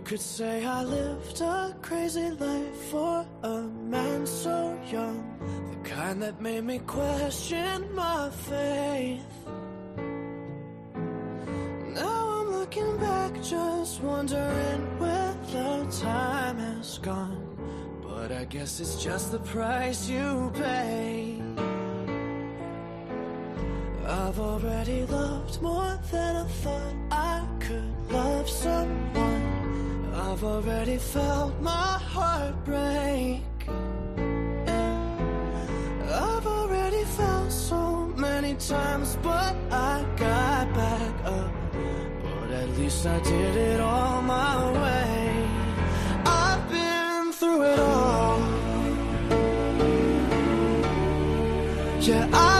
could say I lived a crazy life for a man so young. The kind that made me question my faith. Now I'm looking back, just wondering where the time has gone. But I guess it's just the price you pay. I've already loved more than I thought I could love someone. I've already felt my heart break. I've already felt so many times, but I got back up. But at least I did it all my way. I've been through it all. Yeah, I've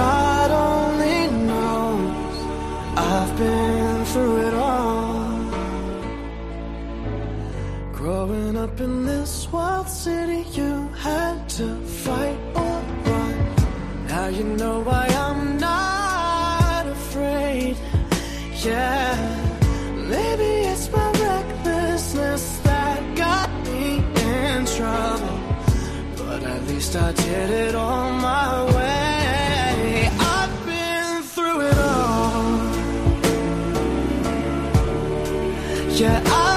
God only knows I've been through it all. Growing up in this wild city, you had to fight or run. Now you know why I'm not afraid. Yeah, maybe it's my recklessness that got me in trouble. But at least I did it all my way. Yeah,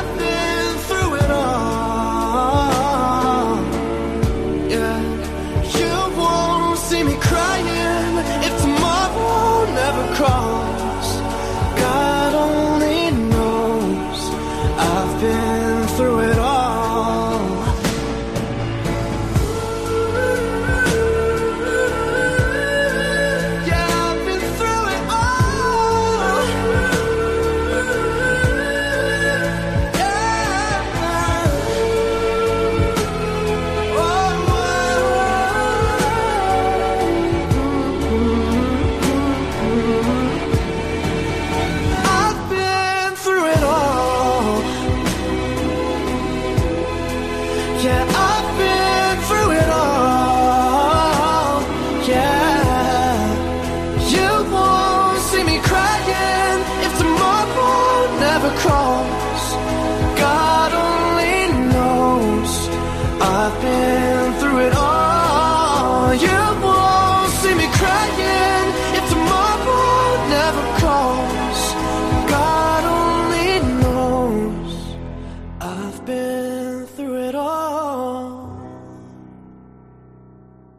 I've been